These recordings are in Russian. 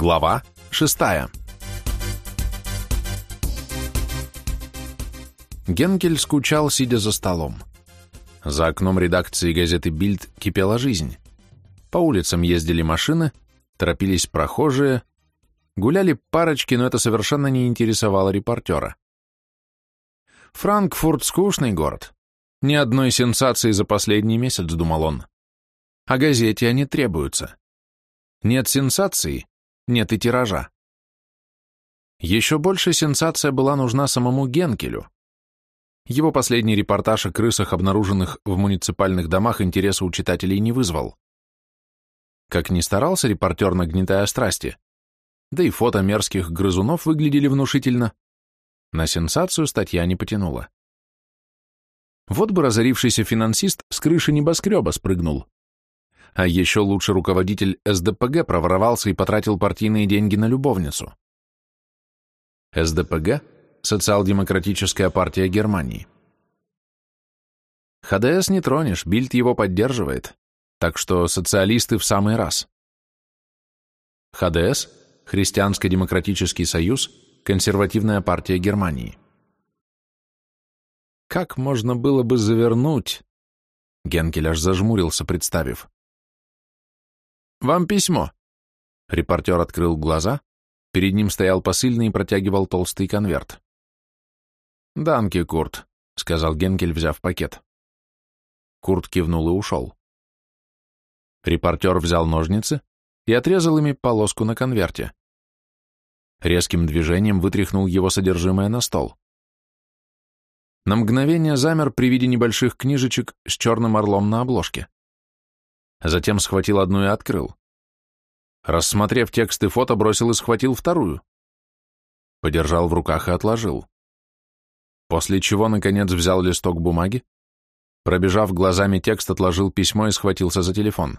Глава шестая. Генкель скучал, сидя за столом. За окном редакции газеты «Бильд» кипела жизнь. По улицам ездили машины, торопились прохожие, гуляли парочки, но это совершенно не интересовало репортера. Франкфурт — скучный город. Ни одной сенсации за последний месяц, думал он. А газете они требуются. Нет сенсации, нет и тиража. Еще больше сенсация была нужна самому Генкелю. Его последний репортаж о крысах, обнаруженных в муниципальных домах, интереса у читателей не вызвал. Как ни старался репортер, нагнетая страсти, да и фото мерзких грызунов выглядели внушительно, на сенсацию статья не потянула. Вот бы разорившийся финансист с крыши небоскреба спрыгнул. А еще лучше руководитель СДПГ проворовался и потратил партийные деньги на любовницу. СДПГ – Социал-демократическая партия Германии. ХДС не тронешь, Бильд его поддерживает, так что социалисты в самый раз. ХДС – Христианско-демократический союз, консервативная партия Германии. Как можно было бы завернуть? Генкель аж зажмурился, представив. «Вам письмо». Репортер открыл глаза. Перед ним стоял посыльный и протягивал толстый конверт. «Данки, Курт», — сказал Генкель, взяв пакет. Курт кивнул и ушел. Репортер взял ножницы и отрезал ими полоску на конверте. Резким движением вытряхнул его содержимое на стол. На мгновение замер при виде небольших книжечек с черным орлом на обложке. Затем схватил одну и открыл. Рассмотрев текст и фото, бросил и схватил вторую. Подержал в руках и отложил. После чего, наконец, взял листок бумаги, пробежав глазами текст, отложил письмо и схватился за телефон.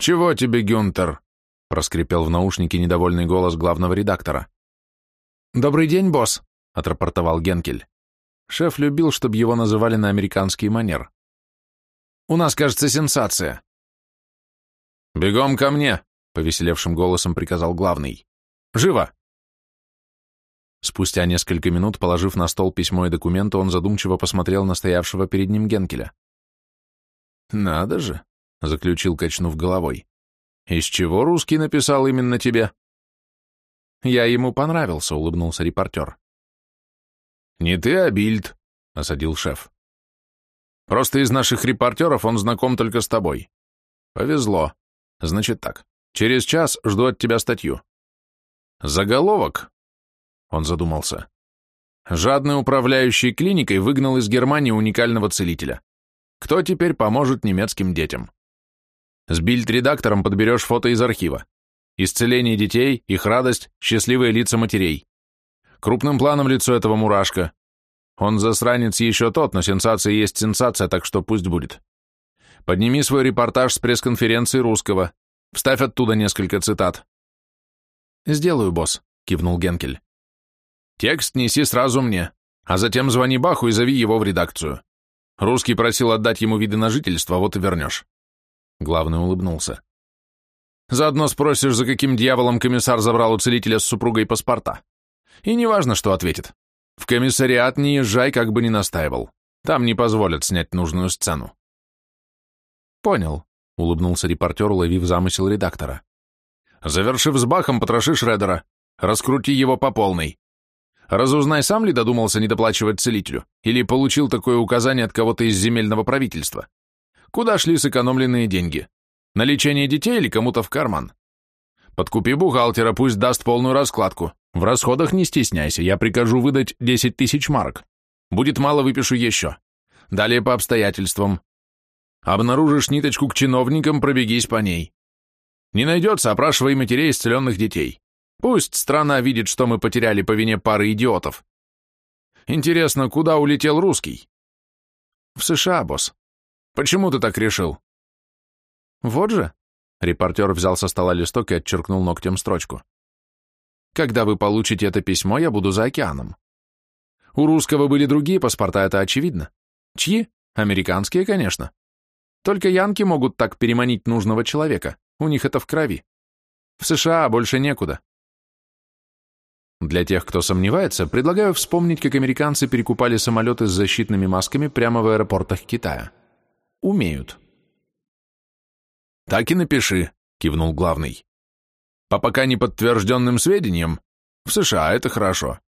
«Чего тебе, Гюнтер?» — проскрипел в наушнике недовольный голос главного редактора. «Добрый день, босс», — отрапортовал Генкель. Шеф любил, чтобы его называли на американский манер. У нас, кажется, сенсация. Бегом ко мне, повеселевшим голосом приказал главный. Живо! Спустя несколько минут, положив на стол письмо и документы, он задумчиво посмотрел на стоявшего перед ним Генкеля. «Надо же», — заключил, качнув головой. «Из чего русский написал именно тебе?» «Я ему понравился», — улыбнулся репортер. «Не ты, а Бильд», — осадил шеф. Просто из наших репортеров он знаком только с тобой. Повезло. Значит так, через час жду от тебя статью. Заголовок. Он задумался. Жадный управляющий клиникой выгнал из Германии уникального целителя. Кто теперь поможет немецким детям? С бильд-редактором подберешь фото из архива. Исцеление детей, их радость, счастливые лица матерей. Крупным планом лицо этого мурашка, он засранец еще тот, но сенсация есть сенсация, так что пусть будет. Подними свой репортаж с пресс-конференции русского. Вставь оттуда несколько цитат. Сделаю, босс, кивнул Генкель. Текст неси сразу мне, а затем звони Баху и зови его в редакцию. Русский просил отдать ему виды на жительство, вот и вернешь. Главный улыбнулся. Заодно спросишь, за каким дьяволом комиссар забрал у целителя с супругой паспорта. И неважно, что ответит. В комиссариат не езжай, как бы ни настаивал. Там не позволят снять нужную сцену. Понял, улыбнулся репортер, уловив замысел редактора. Завершив с Бахом, потроши Шредера. Раскрути его по полной. Разузнай, сам ли додумался недоплачивать целителю, или получил такое указание от кого-то из земельного правительства. Куда шли сэкономленные деньги? На лечение детей или кому-то в карман? Подкупи бухгалтера, пусть даст полную раскладку. В расходах не стесняйся, я прикажу выдать 10 тысяч марок. Будет мало, выпишу еще. Далее по обстоятельствам. Обнаружишь ниточку к чиновникам, пробегись по ней. Не найдется, опрашивай матерей исцеленных детей. Пусть страна видит, что мы потеряли по вине пары идиотов. Интересно, куда улетел русский? В США, босс. Почему ты так решил? Вот же, Репортер взял со стола листок и отчеркнул ногтем строчку. «Когда вы получите это письмо, я буду за океаном. У русского были другие паспорта, это очевидно. Чьи? Американские, конечно. Только янки могут так переманить нужного человека, у них это в крови. В США больше некуда. Для тех, кто сомневается, предлагаю вспомнить, как американцы перекупали самолеты с защитными масками прямо в аэропортах Китая. Умеют. «Так и напиши», — кивнул главный. «По пока не подтвержденным сведениям, в США это хорошо.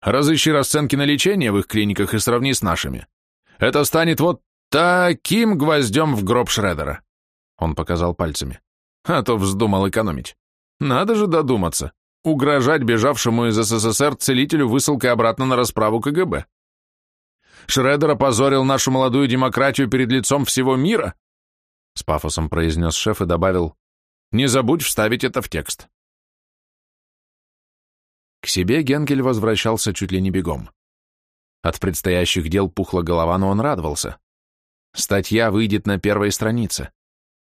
Разыщи расценки на лечение в их клиниках и сравни с нашими. Это станет вот таким гвоздем в гроб Шредера». Он показал пальцами. А то вздумал экономить. Надо же додуматься угрожать бежавшему из СССР целителю высылкой обратно на расправу КГБ. Шредер опозорил нашу молодую демократию перед лицом всего мира, с пафосом произнес шеф и добавил, не забудь вставить это в текст. К себе Генкель возвращался чуть ли не бегом. От предстоящих дел пухла голова, но он радовался. Статья выйдет на первой странице.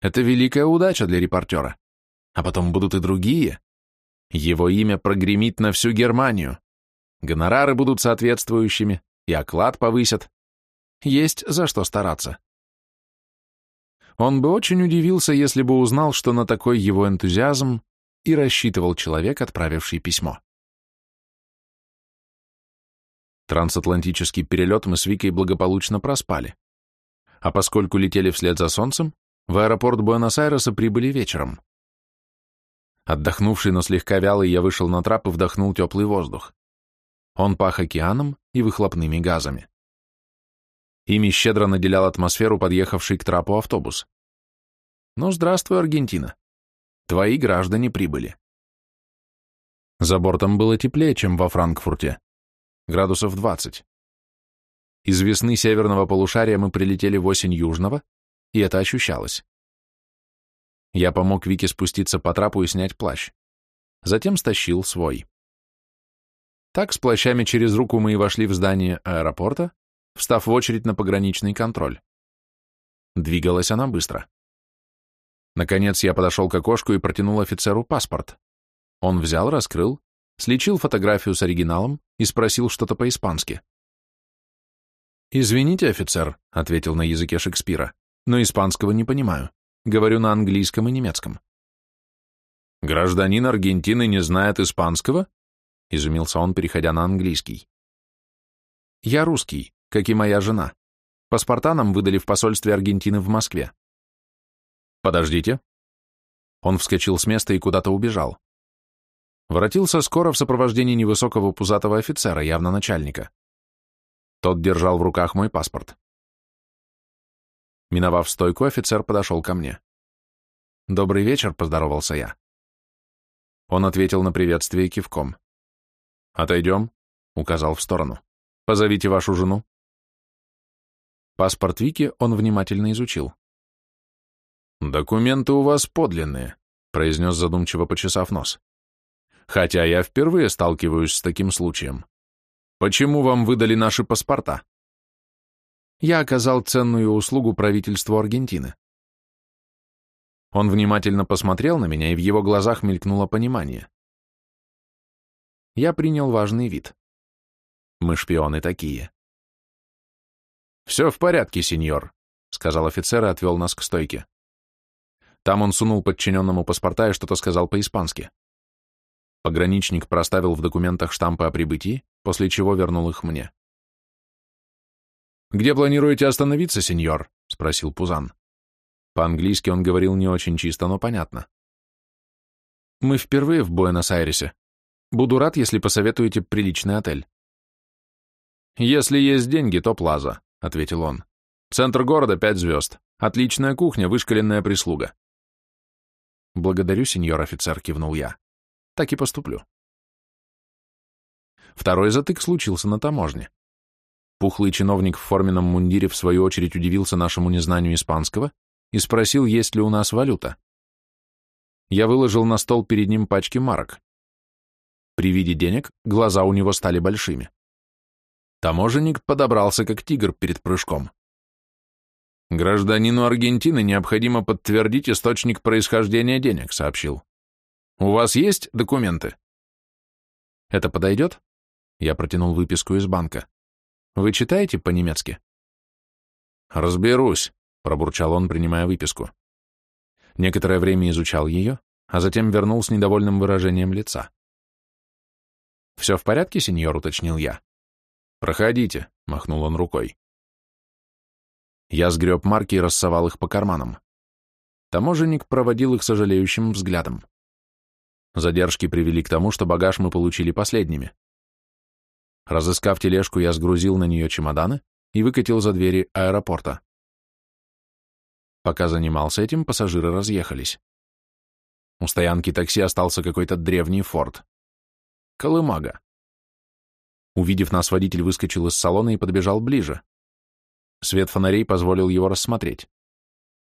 Это великая удача для репортера. А потом будут и другие. Его имя прогремит на всю Германию. Гонорары будут соответствующими, и оклад повысят. Есть за что стараться. Он бы очень удивился, если бы узнал, что на такой его энтузиазм и рассчитывал человек, отправивший письмо. Трансатлантический перелет мы с Викой благополучно проспали. А поскольку летели вслед за солнцем, в аэропорт Буэнос-Айреса прибыли вечером. Отдохнувший, но слегка вялый, я вышел на трап и вдохнул теплый воздух. Он пах океаном и выхлопными газами. Ими щедро наделял атмосферу подъехавший к трапу автобус. Ну, здравствуй, Аргентина. Твои граждане прибыли. За бортом было теплее, чем во Франкфурте. Градусов 20. Из весны северного полушария мы прилетели в осень южного, и это ощущалось. Я помог Вике спуститься по трапу и снять плащ. Затем стащил свой. Так с плащами через руку мы и вошли в здание аэропорта, встав в очередь на пограничный контроль. Двигалась она быстро. Наконец я подошел к окошку и протянул офицеру паспорт. Он взял, раскрыл, сличил фотографию с оригиналом и спросил что-то по-испански. «Извините, офицер», — ответил на языке Шекспира, — «но испанского не понимаю». Говорю на английском и немецком. «Гражданин Аргентины не знает испанского?» — изумился он, переходя на английский. «Я русский, как и моя жена. Паспорта нам выдали в посольстве Аргентины в Москве». «Подождите». Он вскочил с места и куда-то убежал. Воротился скоро в сопровождении невысокого пузатого офицера, явно начальника. Тот держал в руках мой паспорт. Миновав стойку, офицер подошел ко мне. «Добрый вечер», — поздоровался я. Он ответил на приветствие кивком. «Отойдем», — указал в сторону. «Позовите вашу жену». Паспорт Вики он внимательно изучил. «Документы у вас подлинные», — произнес задумчиво, почесав нос. «Хотя я впервые сталкиваюсь с таким случаем. Почему вам выдали наши паспорта?» я оказал ценную услугу правительству Аргентины. Он внимательно посмотрел на меня, и в его глазах мелькнуло понимание. Я принял важный вид. Мы шпионы такие. «Все в порядке, сеньор», — сказал офицер и отвел нас к стойке. Там он сунул подчиненному паспорта и что-то сказал по-испански. Пограничник проставил в документах штампы о прибытии, после чего вернул их мне. «Где планируете остановиться, сеньор?» — спросил Пузан. По-английски он говорил не очень чисто, но понятно. «Мы впервые в Буэнос-Айресе. Буду рад, если посоветуете приличный отель». «Если есть деньги, то Плаза», — ответил он. «Центр города — пять звезд. Отличная кухня, вышкаленная прислуга». «Благодарю, сеньор офицер», — кивнул я. «Так и поступлю». Второй затык случился на таможне. Пухлый чиновник в форменном мундире в свою очередь удивился нашему незнанию испанского и спросил, есть ли у нас валюта. Я выложил на стол перед ним пачки марок. При виде денег глаза у него стали большими. Таможенник подобрался как тигр перед прыжком. «Гражданину Аргентины необходимо подтвердить источник происхождения денег», — сообщил. «У вас есть документы?» «Это подойдет?» Я протянул выписку из банка. Вы читаете по-немецки? Разберусь, пробурчал он, принимая выписку. Некоторое время изучал ее, а затем вернул с недовольным выражением лица. «Все в порядке, сеньор?» — уточнил я. «Проходите», — махнул он рукой. Я сгреб марки и рассовал их по карманам. Таможенник проводил их сожалеющим взглядом. Задержки привели к тому, что багаж мы получили последними. Разыскав тележку, я сгрузил на нее чемоданы и выкатил за двери аэропорта. Пока занимался этим, пассажиры разъехались. У стоянки такси остался какой-то древний форт. Колымага. Увидев нас, водитель выскочил из салона и подбежал ближе. Свет фонарей позволил его рассмотреть.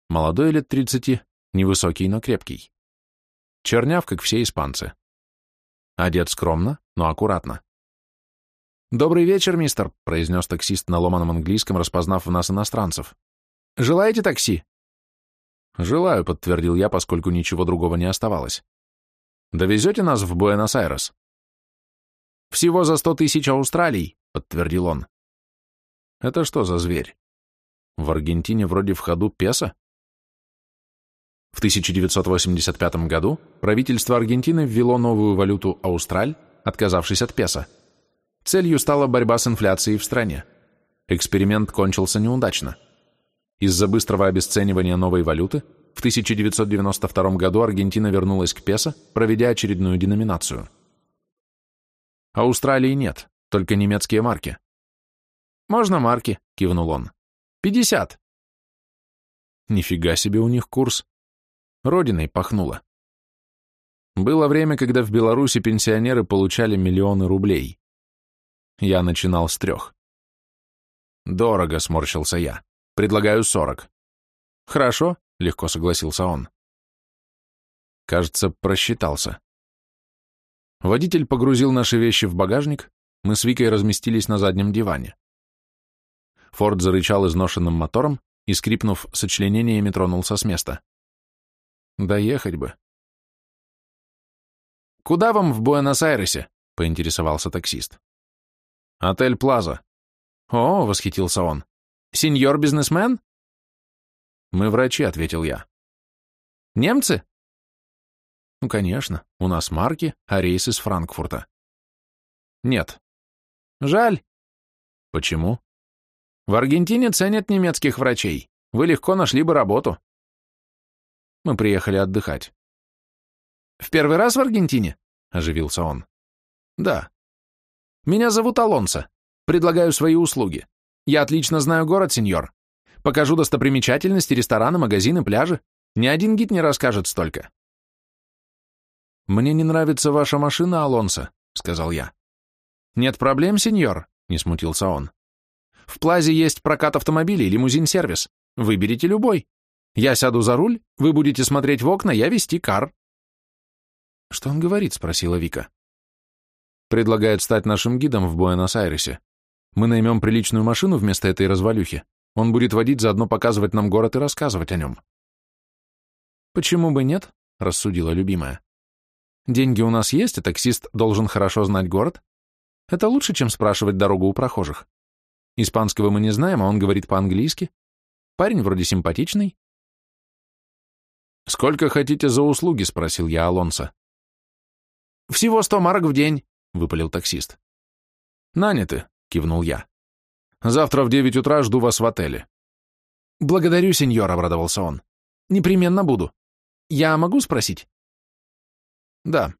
Молодой лет тридцати, невысокий, но крепкий. Черняв, как все испанцы. Одет скромно, но аккуратно. «Добрый вечер, мистер», — произнес таксист на ломаном английском, распознав в нас иностранцев. «Желаете такси?» «Желаю», — подтвердил я, поскольку ничего другого не оставалось. «Довезете нас в Буэнос-Айрес?» «Всего за сто тысяч Австралий», — подтвердил он. «Это что за зверь? В Аргентине вроде в ходу песо?» В 1985 году правительство Аргентины ввело новую валюту Аустраль, отказавшись от песо. Целью стала борьба с инфляцией в стране. Эксперимент кончился неудачно. Из-за быстрого обесценивания новой валюты в 1992 году Аргентина вернулась к песо, проведя очередную деноминацию. Австралии нет, только немецкие марки. «Можно марки», — кивнул он. «Пятьдесят». Нифига себе у них курс. Родиной пахнуло. Было время, когда в Беларуси пенсионеры получали миллионы рублей. Я начинал с трех. Дорого, сморщился я. Предлагаю сорок. Хорошо, легко согласился он. Кажется, просчитался. Водитель погрузил наши вещи в багажник, мы с Викой разместились на заднем диване. Форд зарычал изношенным мотором и, скрипнув сочленениями, тронулся с места. Доехать бы. «Куда вам в Буэнос-Айресе?» — поинтересовался таксист. «Отель Плаза». «О», — восхитился он, — «сеньор-бизнесмен?» «Мы врачи», — ответил я. «Немцы?» «Ну, конечно, у нас марки, а рейс из Франкфурта». «Нет». «Жаль». «Почему?» «В Аргентине ценят немецких врачей. Вы легко нашли бы работу». Мы приехали отдыхать. «В первый раз в Аргентине?» — оживился он. «Да». «Меня зовут Алонсо. Предлагаю свои услуги. Я отлично знаю город, сеньор. Покажу достопримечательности, рестораны, магазины, пляжи. Ни один гид не расскажет столько». «Мне не нравится ваша машина, Алонсо», — сказал я. «Нет проблем, сеньор», — не смутился он. «В Плазе есть прокат автомобилей, лимузин-сервис. Выберите любой. Я сяду за руль, вы будете смотреть в окна, я вести кар». «Что он говорит?» — спросила Вика. «Предлагает стать нашим гидом в Буэнос-Айресе. Мы наймем приличную машину вместо этой развалюхи. Он будет водить, заодно показывать нам город и рассказывать о нем». «Почему бы нет?» — рассудила любимая. «Деньги у нас есть, а таксист должен хорошо знать город. Это лучше, чем спрашивать дорогу у прохожих. Испанского мы не знаем, а он говорит по-английски. Парень вроде симпатичный, «Сколько хотите за услуги?» — спросил я Алонса. «Всего сто марок в день», — выпалил таксист. «Наняты», — кивнул я. «Завтра в девять утра жду вас в отеле». «Благодарю, сеньор», — обрадовался он. «Непременно буду. Я могу спросить?» «Да».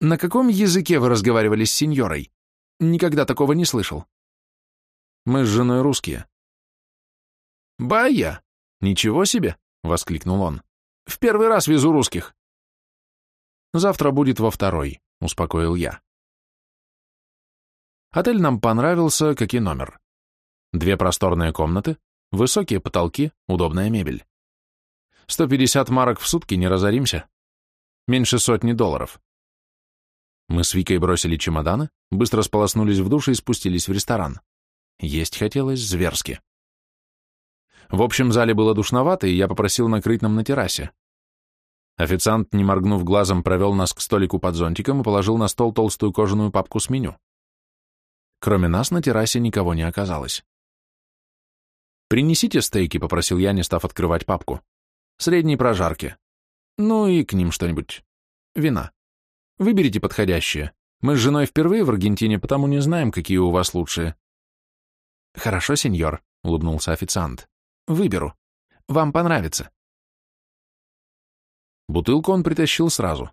«На каком языке вы разговаривали с сеньорой? Никогда такого не слышал». «Мы с женой русские». «Бая! Ничего себе!» — воскликнул он. В первый раз везу русских. Завтра будет во второй, успокоил я. Отель нам понравился, как и номер. Две просторные комнаты, высокие потолки, удобная мебель. 150 марок в сутки, не разоримся. Меньше сотни долларов. Мы с Викой бросили чемоданы, быстро сполоснулись в душе и спустились в ресторан. Есть хотелось зверски. В общем зале было душновато, и я попросил накрыть нам на террасе. Официант, не моргнув глазом, провел нас к столику под зонтиком и положил на стол толстую кожаную папку с меню. Кроме нас на террасе никого не оказалось. «Принесите стейки», — попросил я, не став открывать папку. «Средней прожарки. Ну и к ним что-нибудь. Вина. Выберите подходящее. Мы с женой впервые в Аргентине, потому не знаем, какие у вас лучшие. Хорошо, сеньор, улыбнулся официант. Выберу. Вам понравится. Бутылку он притащил сразу.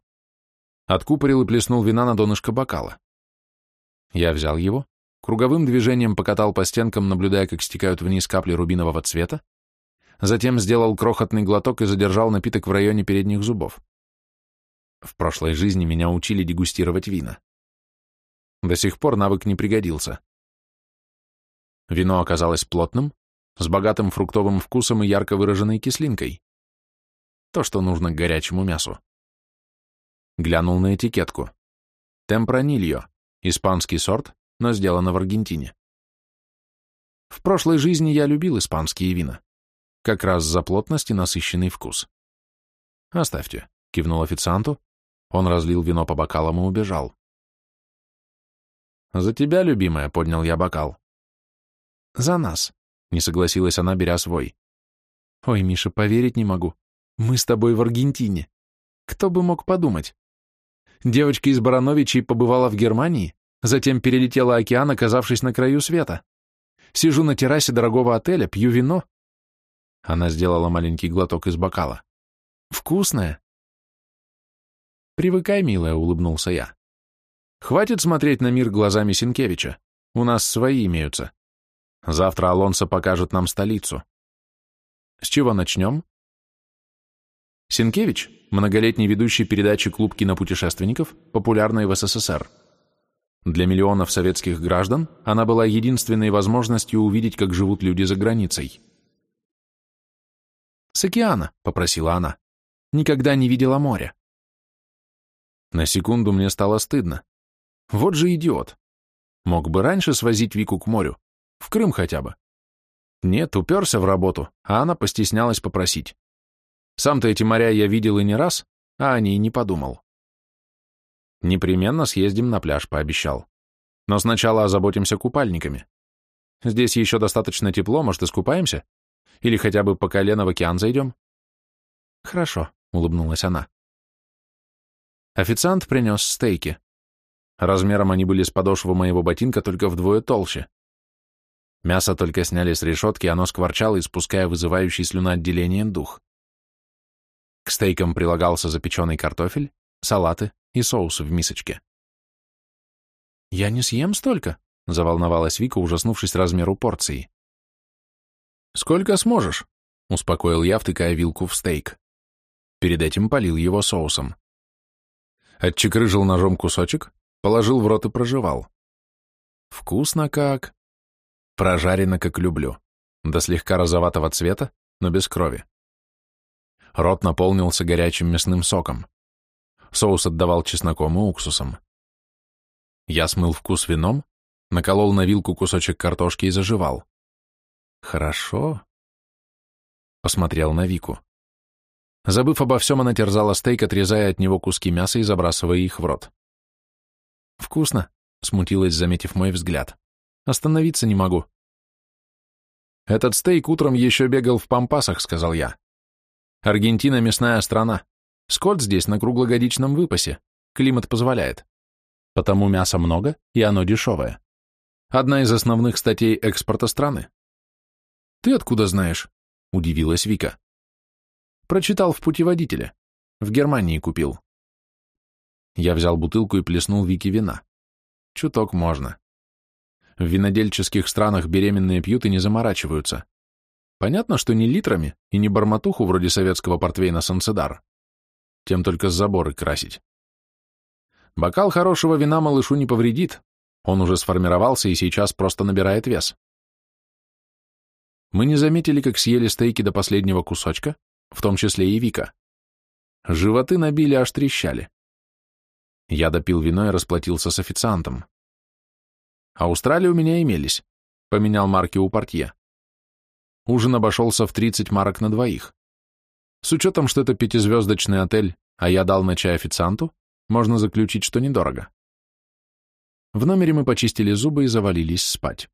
Откупорил и плеснул вина на донышко бокала. Я взял его, круговым движением покатал по стенкам, наблюдая, как стекают вниз капли рубинового цвета, затем сделал крохотный глоток и задержал напиток в районе передних зубов. В прошлой жизни меня учили дегустировать вина. До сих пор навык не пригодился. Вино оказалось плотным, с богатым фруктовым вкусом и ярко выраженной кислинкой. То, что нужно к горячему мясу. Глянул на этикетку. Темпранильо, испанский сорт, но сделано в Аргентине. В прошлой жизни я любил испанские вина. Как раз за плотность и насыщенный вкус. «Оставьте», — кивнул официанту. Он разлил вино по бокалам и убежал. «За тебя, любимая», — поднял я бокал. «За нас», — не согласилась она, беря свой. «Ой, Миша, поверить не могу. Мы с тобой в Аргентине. Кто бы мог подумать? Девочка из Барановичей побывала в Германии, затем перелетела океан, оказавшись на краю света. Сижу на террасе дорогого отеля, пью вино, она сделала маленький глоток из бокала. «Вкусное!» «Привыкай, милая», — улыбнулся я. «Хватит смотреть на мир глазами Синкевича. У нас свои имеются. Завтра Алонсо покажет нам столицу. С чего начнем?» Синкевич — многолетний ведущий передачи «Клуб кинопутешественников», популярной в СССР. Для миллионов советских граждан она была единственной возможностью увидеть, как живут люди за границей. «С океана», — попросила она. «Никогда не видела моря». На секунду мне стало стыдно. Вот же идиот. Мог бы раньше свозить Вику к морю. В Крым хотя бы. Нет, уперся в работу, а она постеснялась попросить. Сам-то эти моря я видел и не раз, а о ней не подумал. Непременно съездим на пляж, пообещал. Но сначала озаботимся купальниками. Здесь еще достаточно тепло, может, искупаемся? Или хотя бы по колено в океан зайдем?» «Хорошо», — улыбнулась она. Официант принес стейки. Размером они были с подошвы моего ботинка, только вдвое толще. Мясо только сняли с решетки, оно скворчало, испуская вызывающий слюноотделение дух. К стейкам прилагался запеченный картофель, салаты и соус в мисочке. «Я не съем столько», — заволновалась Вика, ужаснувшись размеру порции. «Сколько сможешь?» — успокоил я, втыкая вилку в стейк. Перед этим полил его соусом. Отчекрыжил ножом кусочек, положил в рот и прожевал. Вкусно как. Прожарено, как люблю. До слегка розоватого цвета, но без крови. Рот наполнился горячим мясным соком. Соус отдавал чесноком и уксусом. Я смыл вкус вином, наколол на вилку кусочек картошки и заживал. Хорошо. Посмотрел на Вику. Забыв обо всем, она терзала стейк, отрезая от него куски мяса и забрасывая их в рот. «Вкусно», — смутилась, заметив мой взгляд. «Остановиться не могу». «Этот стейк утром еще бегал в пампасах», — сказал я. «Аргентина — мясная страна. Скот здесь на круглогодичном выпасе. Климат позволяет. Потому мяса много, и оно дешевое. Одна из основных статей экспорта страны. «Ты откуда знаешь?» — удивилась Вика. «Прочитал в путеводителе. В Германии купил». Я взял бутылку и плеснул Вике вина. Чуток можно. В винодельческих странах беременные пьют и не заморачиваются. Понятно, что не литрами и не барматуху вроде советского портвейна Санцедар. Тем только с заборы красить. Бокал хорошего вина малышу не повредит. Он уже сформировался и сейчас просто набирает вес. Мы не заметили, как съели стейки до последнего кусочка, в том числе и Вика. Животы набили, аж трещали. Я допил вино и расплатился с официантом. Австралии у меня имелись. Поменял марки у портье. Ужин обошелся в 30 марок на двоих. С учетом, что это пятизвездочный отель, а я дал на чай официанту, можно заключить, что недорого. В номере мы почистили зубы и завалились спать.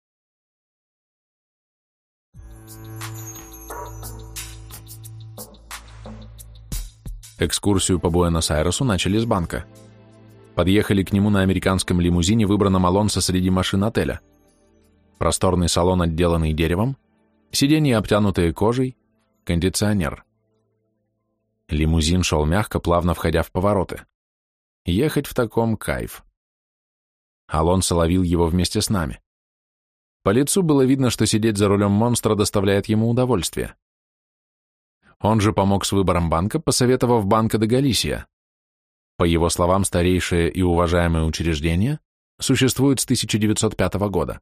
Экскурсию по Буэнос-Айресу начали с банка. Подъехали к нему на американском лимузине, выбранном Алонсо среди машин отеля. Просторный салон, отделанный деревом, сиденья, обтянутые кожей, кондиционер. Лимузин шел мягко, плавно входя в повороты. Ехать в таком кайф. Алонсо ловил его вместе с нами. По лицу было видно, что сидеть за рулем монстра доставляет ему удовольствие. Он же помог с выбором банка, посоветовав Банка де Галисия. По его словам, старейшее и уважаемое учреждение существует с 1905 года.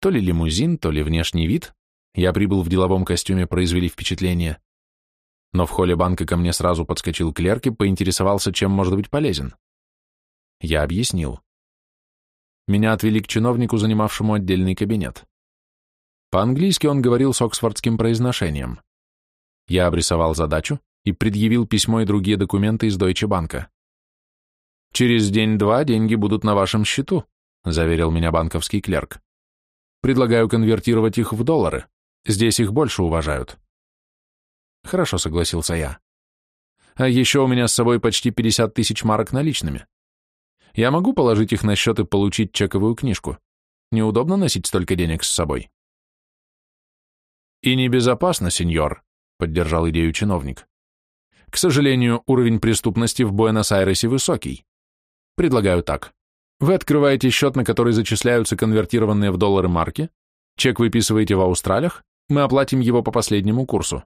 То ли лимузин, то ли внешний вид, я прибыл в деловом костюме, произвели впечатление, но в холле банка ко мне сразу подскочил клерк и поинтересовался, чем может быть полезен. Я объяснил. Меня отвели к чиновнику, занимавшему отдельный кабинет. По-английски он говорил с оксфордским произношением. Я обрисовал задачу и предъявил письмо и другие документы из Deutsche Банка. «Через день-два деньги будут на вашем счету», заверил меня банковский клерк. «Предлагаю конвертировать их в доллары. Здесь их больше уважают». «Хорошо», — согласился я. «А еще у меня с собой почти 50 тысяч марок наличными. Я могу положить их на счет и получить чековую книжку? Неудобно носить столько денег с собой». «И небезопасно, сеньор», — поддержал идею чиновник. «К сожалению, уровень преступности в Буэнос-Айресе высокий. Предлагаю так. Вы открываете счет, на который зачисляются конвертированные в доллары марки, чек выписываете в Австралиях, мы оплатим его по последнему курсу.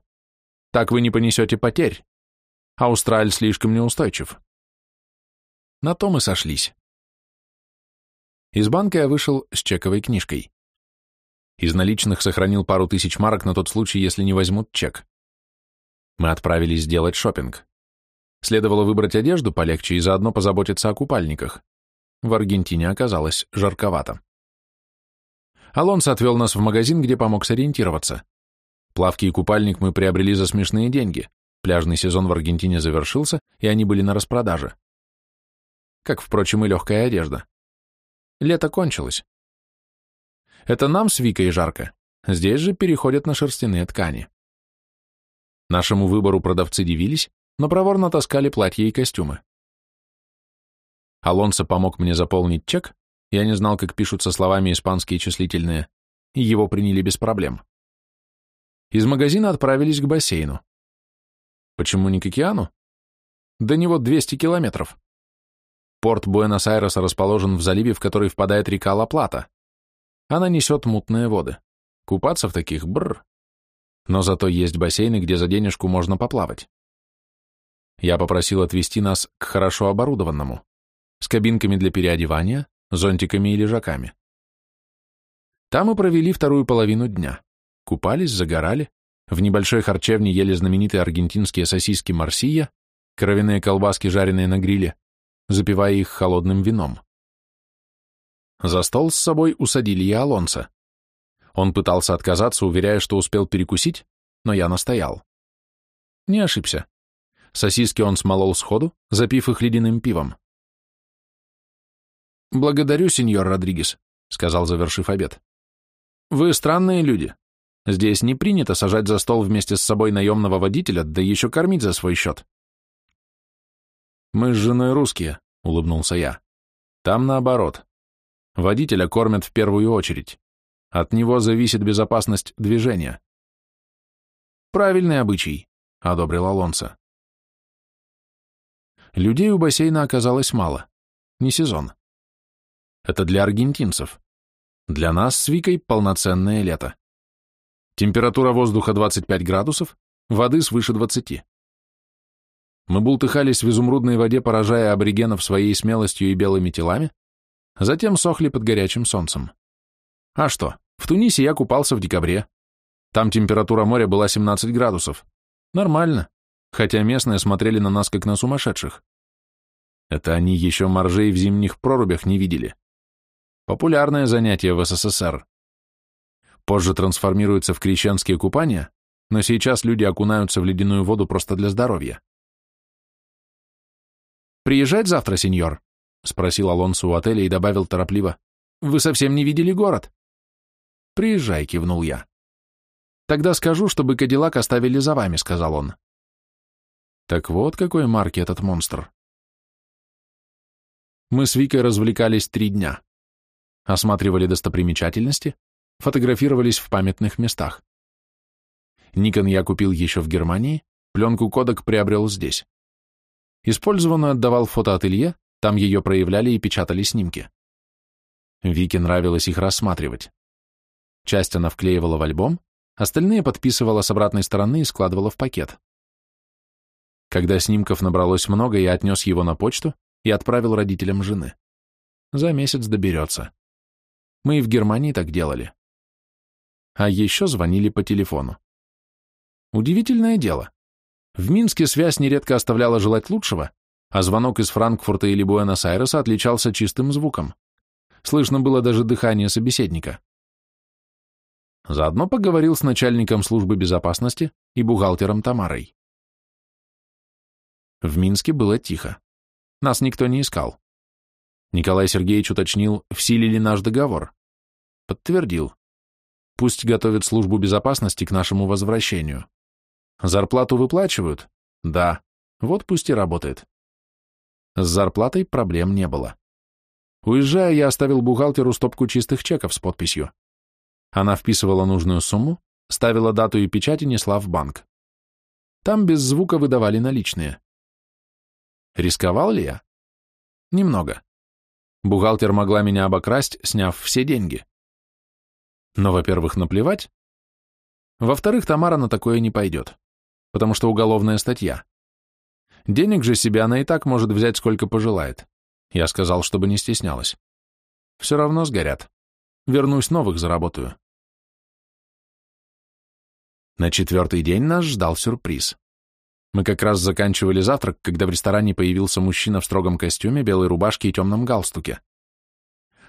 Так вы не понесете потерь. Австраль слишком неустойчив». На то мы сошлись. Из банка я вышел с чековой книжкой. Из наличных сохранил пару тысяч марок на тот случай, если не возьмут чек. Мы отправились сделать шопинг. Следовало выбрать одежду полегче и заодно позаботиться о купальниках. В Аргентине оказалось жарковато. Алонсо отвел нас в магазин, где помог сориентироваться. Плавки и купальник мы приобрели за смешные деньги. Пляжный сезон в Аргентине завершился, и они были на распродаже. Как, впрочем, и легкая одежда. Лето кончилось. Это нам с Викой жарко. Здесь же переходят на шерстяные ткани. Нашему выбору продавцы дивились, но проворно таскали платья и костюмы. Алонсо помог мне заполнить чек, я не знал, как пишутся словами испанские числительные, и его приняли без проблем. Из магазина отправились к бассейну. Почему не к океану? До него 200 километров. Порт Буэнос-Айреса расположен в заливе, в который впадает река Ла-Плата. Она несет мутные воды. Купаться в таких бр но зато есть бассейны, где за денежку можно поплавать. Я попросил отвезти нас к хорошо оборудованному, с кабинками для переодевания, зонтиками и лежаками. Там мы провели вторую половину дня. Купались, загорали, в небольшой харчевне ели знаменитые аргентинские сосиски марсия, кровяные колбаски, жареные на гриле, запивая их холодным вином. За стол с собой усадили и Алонса. Он пытался отказаться, уверяя, что успел перекусить, но я настоял. Не ошибся. Сосиски он смолол сходу, запив их ледяным пивом. «Благодарю, сеньор Родригес», — сказал, завершив обед. «Вы странные люди. Здесь не принято сажать за стол вместе с собой наемного водителя, да еще кормить за свой счет». «Мы с женой русские», — улыбнулся я. «Там наоборот. Водителя кормят в первую очередь. От него зависит безопасность движения. Правильный обычай, одобрил Алонсо. Людей у бассейна оказалось мало. Не сезон. Это для аргентинцев. Для нас с Викой полноценное лето. Температура воздуха 25 градусов, воды свыше 20. Мы бултыхались в изумрудной воде, поражая аборигенов своей смелостью и белыми телами, затем сохли под горячим солнцем. А что, в Тунисе я купался в декабре. Там температура моря была 17 градусов. Нормально, хотя местные смотрели на нас как на сумасшедших. Это они еще моржей в зимних прорубях не видели. Популярное занятие в СССР. Позже трансформируется в крещенские купания, но сейчас люди окунаются в ледяную воду просто для здоровья. «Приезжать завтра, сеньор?» — спросил Алонсо у отеля и добавил торопливо. «Вы совсем не видели город?» «Приезжай», — кивнул я. «Тогда скажу, чтобы Кадиллак оставили за вами», — сказал он. Так вот какой марки этот монстр. Мы с Викой развлекались три дня. Осматривали достопримечательности, фотографировались в памятных местах. Никон я купил еще в Германии, пленку кодек приобрел здесь. Использованную отдавал фотоателье, там ее проявляли и печатали снимки. Вике нравилось их рассматривать. Часть она вклеивала в альбом, остальные подписывала с обратной стороны и складывала в пакет. Когда снимков набралось много, я отнес его на почту и отправил родителям жены. За месяц доберется. Мы и в Германии так делали. А еще звонили по телефону. Удивительное дело. В Минске связь нередко оставляла желать лучшего, а звонок из Франкфурта или Буэнос-Айреса отличался чистым звуком. Слышно было даже дыхание собеседника. Заодно поговорил с начальником службы безопасности и бухгалтером Тамарой. В Минске было тихо. Нас никто не искал. Николай Сергеевич уточнил, в силе ли наш договор. Подтвердил. Пусть готовят службу безопасности к нашему возвращению. Зарплату выплачивают? Да. Вот пусть и работает. С зарплатой проблем не было. Уезжая, я оставил бухгалтеру стопку чистых чеков с подписью. Она вписывала нужную сумму, ставила дату и печать и несла в банк. Там без звука выдавали наличные. Рисковал ли я? Немного. Бухгалтер могла меня обокрасть, сняв все деньги. Но, во-первых, наплевать. Во-вторых, Тамара на такое не пойдет, потому что уголовная статья. Денег же себе она и так может взять сколько пожелает. Я сказал, чтобы не стеснялась. Все равно сгорят. Вернусь, новых заработаю. На четвертый день нас ждал сюрприз. Мы как раз заканчивали завтрак, когда в ресторане появился мужчина в строгом костюме, белой рубашке и темном галстуке.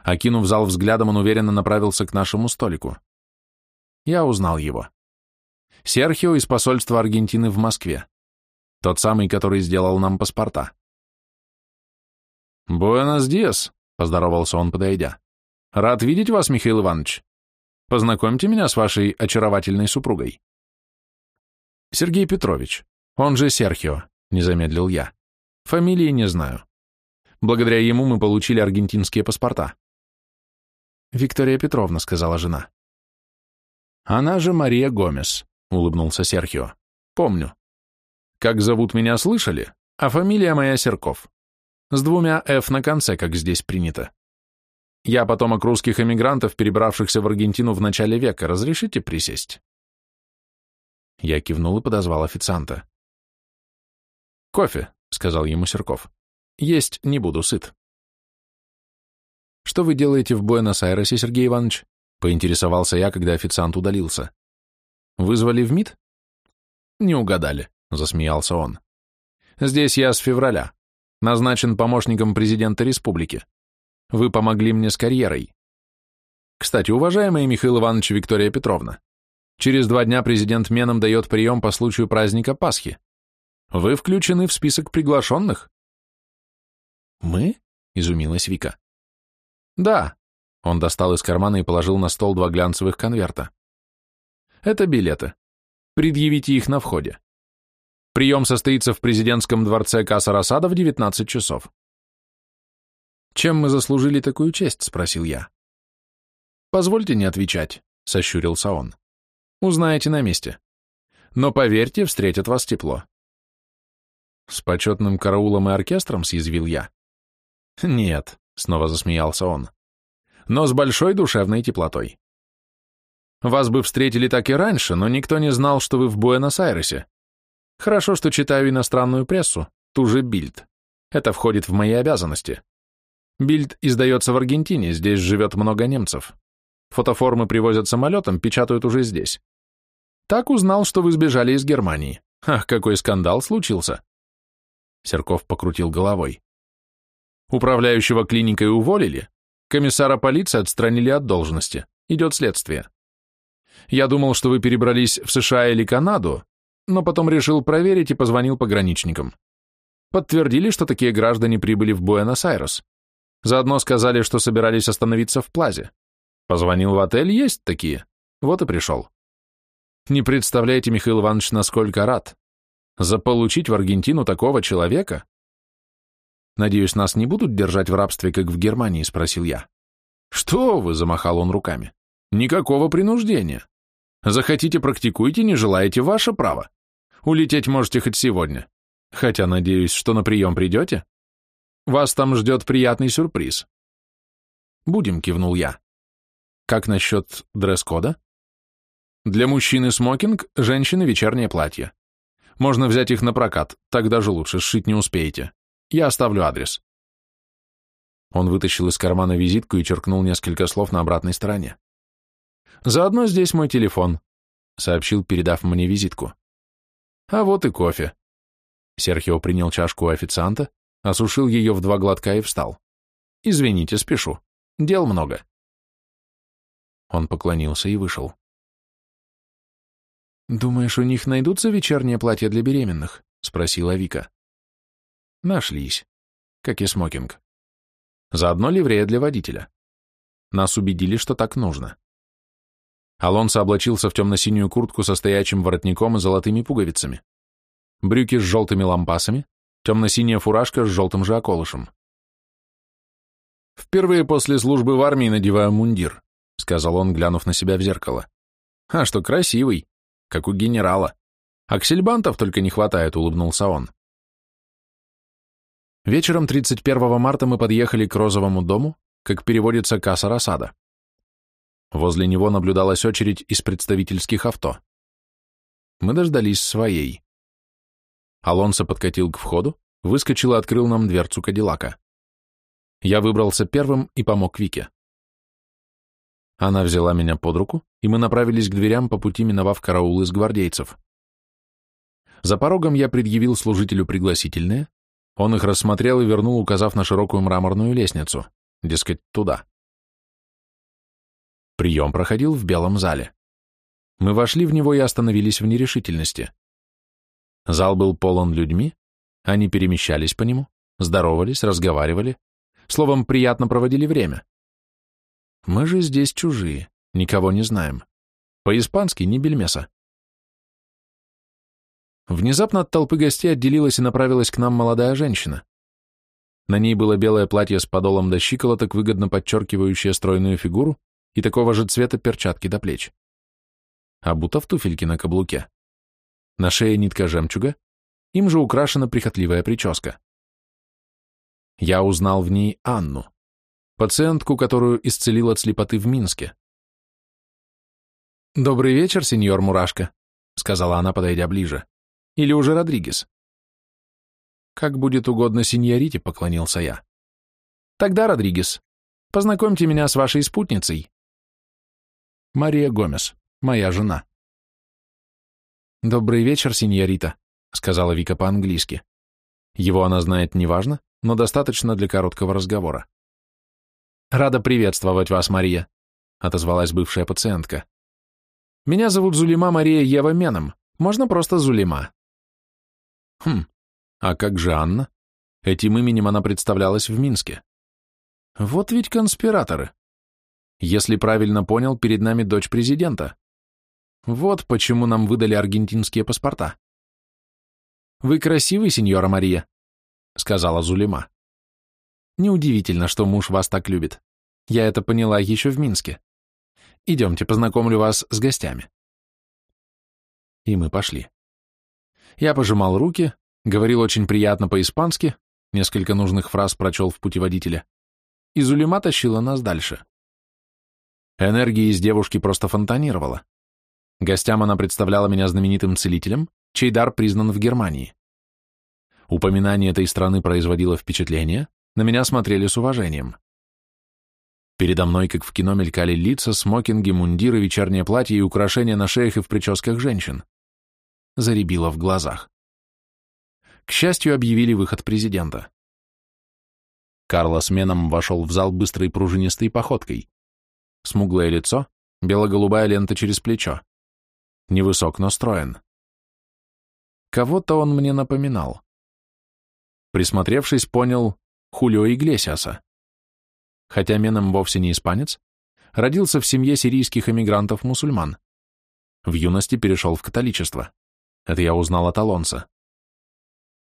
Окинув зал взглядом, он уверенно направился к нашему столику. Я узнал его. Серхио из посольства Аргентины в Москве. Тот самый, который сделал нам паспорта. «Буэнос диас», — поздоровался он, подойдя. «Рад видеть вас, Михаил Иванович. Познакомьте меня с вашей очаровательной супругой». «Сергей Петрович, он же Серхио», — не замедлил я. «Фамилии не знаю. Благодаря ему мы получили аргентинские паспорта». «Виктория Петровна», — сказала жена. «Она же Мария Гомес», — улыбнулся Серхио. «Помню. Как зовут меня, слышали? А фамилия моя Серков. С двумя «Ф» на конце, как здесь принято. Я потомок русских эмигрантов, перебравшихся в Аргентину в начале века. Разрешите присесть?» Я кивнул и подозвал официанта. «Кофе», — сказал ему Серков. «Есть не буду, сыт». «Что вы делаете в Буэнос-Айресе, Сергей Иванович?» — поинтересовался я, когда официант удалился. «Вызвали в МИД?» «Не угадали», засмеялся он. Здесь я с февраля. Назначен помощником президента республики. Вы помогли мне с карьерой. Кстати, уважаемая Михаил Иванович Виктория Петровна, через два дня президент Меном дает прием по случаю праздника Пасхи. Вы включены в список приглашенных? Мы? Изумилась Вика. Да. Он достал из кармана и положил на стол два глянцевых конверта. Это билеты. Предъявите их на входе. Прием состоится в президентском дворце Каса-Расада в 19 часов. «Чем мы заслужили такую честь?» — спросил я. «Позвольте не отвечать», — сощурился он. «Узнаете на месте. Но поверьте, встретят вас тепло». «С почетным караулом и оркестром?» — съязвил я. «Нет», — снова засмеялся он, — «но с большой душевной теплотой. Вас бы встретили так и раньше, но никто не знал, что вы в Буэнос-Айресе. Хорошо, что читаю иностранную прессу, ту же Бильд. Это входит в мои обязанности. Бильд издается в Аргентине, здесь живет много немцев. Фотоформы привозят самолетом, печатают уже здесь. Так узнал, что вы сбежали из Германии. Ах, какой скандал случился. Серков покрутил головой. Управляющего клиникой уволили, комиссара полиции отстранили от должности, идет следствие. Я думал, что вы перебрались в США или Канаду, но потом решил проверить и позвонил пограничникам. Подтвердили, что такие граждане прибыли в Буэнос-Айрес. Заодно сказали, что собирались остановиться в Плазе. Позвонил в отель, есть такие. Вот и пришел. Не представляете, Михаил Иванович, насколько рад. Заполучить в Аргентину такого человека? Надеюсь, нас не будут держать в рабстве, как в Германии, спросил я. Что вы, замахал он руками. Никакого принуждения. Захотите, практикуйте, не желаете, ваше право. Улететь можете хоть сегодня. Хотя, надеюсь, что на прием придете. Вас там ждет приятный сюрприз. Будем, кивнул я. Как насчет дресс-кода? Для мужчины смокинг, женщины вечернее платье. Можно взять их на прокат, так даже лучше, сшить не успеете. Я оставлю адрес. Он вытащил из кармана визитку и черкнул несколько слов на обратной стороне. «Заодно здесь мой телефон», — сообщил, передав мне визитку. «А вот и кофе». Серхио принял чашку у официанта, осушил ее в два глотка и встал. «Извините, спешу. Дел много». Он поклонился и вышел. «Думаешь, у них найдутся вечерние платья для беременных?» — спросила Вика. «Нашлись. Как и смокинг. Заодно ливрея для водителя. Нас убедили, что так нужно». Алонсо облачился в темно-синюю куртку со стоячим воротником и золотыми пуговицами. Брюки с желтыми лампасами, темно-синяя фуражка с желтым же околышем. «Впервые после службы в армии надеваю мундир», — сказал он, глянув на себя в зеркало. «А что, красивый, как у генерала. Аксельбантов только не хватает», — улыбнулся он. Вечером 31 марта мы подъехали к розовому дому, как переводится касса рассада. Возле него наблюдалась очередь из представительских авто. Мы дождались своей. Алонсо подкатил к входу, выскочил и открыл нам дверцу Кадиллака. Я выбрался первым и помог Вике. Она взяла меня под руку, и мы направились к дверям, по пути миновав караул из гвардейцев. За порогом я предъявил служителю пригласительные, он их рассмотрел и вернул, указав на широкую мраморную лестницу, дескать, туда. Прием проходил в белом зале. Мы вошли в него и остановились в нерешительности. Зал был полон людьми, они перемещались по нему, здоровались, разговаривали, словом, приятно проводили время. Мы же здесь чужие, никого не знаем. По-испански ни бельмеса. Внезапно от толпы гостей отделилась и направилась к нам молодая женщина. На ней было белое платье с подолом до щиколоток, выгодно подчеркивающее стройную фигуру, и такого же цвета перчатки до плеч. Обута в туфельки на каблуке. На шее нитка жемчуга, им же украшена прихотливая прическа. Я узнал в ней Анну, пациентку, которую исцелил от слепоты в Минске. «Добрый вечер, сеньор Мурашка», — сказала она, подойдя ближе. «Или уже Родригес?» «Как будет угодно сеньорите», — поклонился я. «Тогда, Родригес, познакомьте меня с вашей спутницей». Мария Гомес, моя жена. «Добрый вечер, сеньорита», — сказала Вика по-английски. Его она знает неважно, но достаточно для короткого разговора. «Рада приветствовать вас, Мария», — отозвалась бывшая пациентка. «Меня зовут Зулима Мария Ева Меном. Можно просто Зулима». «Хм, а как же Анна? Этим именем она представлялась в Минске. Вот ведь конспираторы. Если правильно понял, перед нами дочь президента. Вот почему нам выдали аргентинские паспорта. «Вы красивый, сеньора Мария», — сказала Зулима. «Неудивительно, что муж вас так любит. Я это поняла еще в Минске. Идемте, познакомлю вас с гостями». И мы пошли. Я пожимал руки, говорил очень приятно по-испански, несколько нужных фраз прочел в путеводителе, и Зулима тащила нас дальше. Энергия из девушки просто фонтанировала. Гостям она представляла меня знаменитым целителем, чей дар признан в Германии. Упоминание этой страны производило впечатление, на меня смотрели с уважением. Передо мной, как в кино, мелькали лица, смокинги, мундиры, вечернее платье и украшения на шеях и в прическах женщин. Заребило в глазах. К счастью, объявили выход президента. Карло с Меном вошел в зал быстрой пружинистой походкой. Смуглое лицо, бело-голубая лента через плечо. Невысок, но строен. Кого-то он мне напоминал. Присмотревшись, понял Хулио Иглесиаса. Хотя Меном вовсе не испанец, родился в семье сирийских эмигрантов-мусульман. В юности перешел в католичество. Это я узнал от Алонса.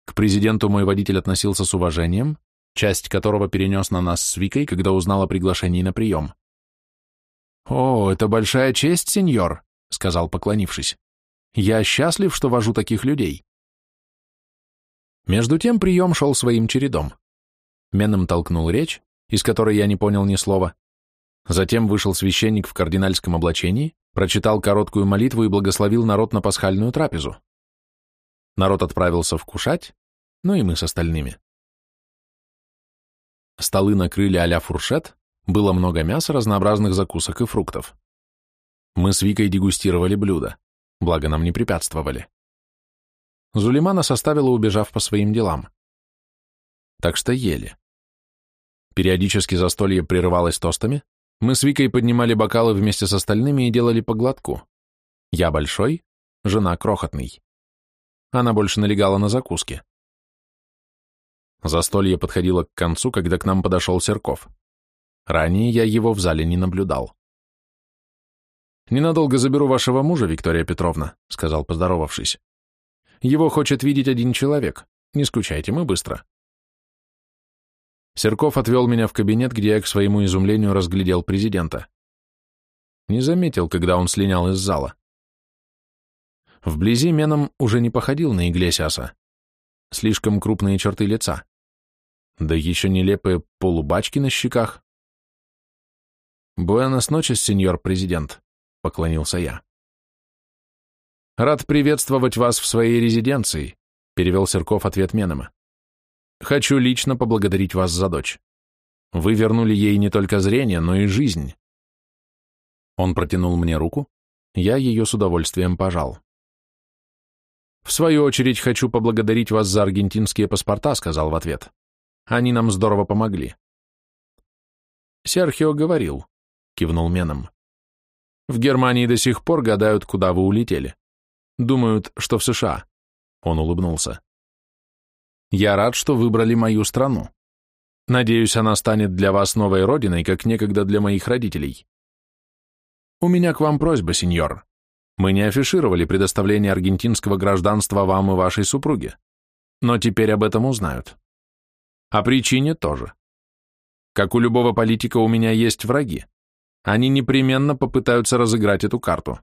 К президенту мой водитель относился с уважением, часть которого перенес на нас с Викой, когда узнал о приглашении на прием. «О, это большая честь, сеньор», — сказал, поклонившись. «Я счастлив, что вожу таких людей». Между тем прием шел своим чередом. Меном толкнул речь, из которой я не понял ни слова. Затем вышел священник в кардинальском облачении, прочитал короткую молитву и благословил народ на пасхальную трапезу. Народ отправился вкушать, ну и мы с остальными. Столы накрыли а-ля фуршет, было много мяса, разнообразных закусок и фруктов. Мы с Викой дегустировали блюда, благо нам не препятствовали. Зулеймана составила, убежав по своим делам. Так что ели. Периодически застолье прерывалось тостами, мы с Викой поднимали бокалы вместе с остальными и делали по глотку. Я большой, жена крохотный. Она больше налегала на закуски. Застолье подходило к концу, когда к нам подошел Серков. Ранее я его в зале не наблюдал. «Ненадолго заберу вашего мужа, Виктория Петровна», — сказал, поздоровавшись. «Его хочет видеть один человек. Не скучайте, мы быстро». Серков отвел меня в кабинет, где я к своему изумлению разглядел президента. Не заметил, когда он слинял из зала. Вблизи Меном уже не походил на Иглесиаса. Слишком крупные черты лица. Да еще нелепые полубачки на щеках. «Буэнос ночес, сеньор президент», — поклонился я. «Рад приветствовать вас в своей резиденции», — перевел Серков ответ Менема. Хочу лично поблагодарить вас за дочь. Вы вернули ей не только зрение, но и жизнь. Он протянул мне руку, я ее с удовольствием пожал. В свою очередь хочу поблагодарить вас за аргентинские паспорта, сказал в ответ. Они нам здорово помогли. Серхио говорил, кивнул Меном. В Германии до сих пор гадают, куда вы улетели. Думают, что в США. Он улыбнулся. Я рад, что выбрали мою страну. Надеюсь, она станет для вас новой родиной, как некогда для моих родителей. У меня к вам просьба, сеньор. Мы не афишировали предоставление аргентинского гражданства вам и вашей супруге, но теперь об этом узнают. О причине тоже. Как у любого политика, у меня есть враги. Они непременно попытаются разыграть эту карту.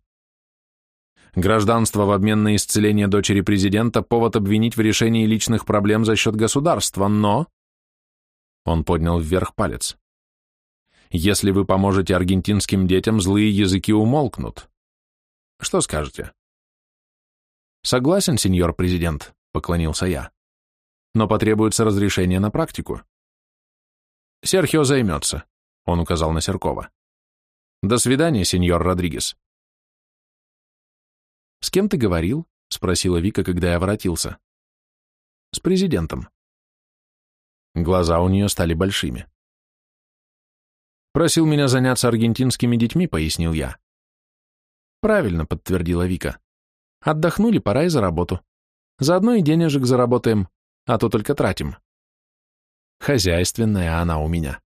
Гражданство в обмен на исцеление дочери президента – повод обвинить в решении личных проблем за счет государства, но… Он поднял вверх палец. Если вы поможете аргентинским детям, злые языки умолкнут. Что скажете? Согласен, сеньор президент, поклонился я. Но потребуется разрешение на практику. Серхио займется, он указал на Серкова. До свидания, сеньор Родригес. «С кем ты говорил?» — спросила Вика, когда я воротился. «С президентом». Глаза у нее стали большими. «Просил меня заняться аргентинскими детьми», — пояснил я. «Правильно», — подтвердила Вика. «Отдохнули, пора и за работу. Заодно и денежек заработаем, а то только тратим». Хозяйственная она у меня.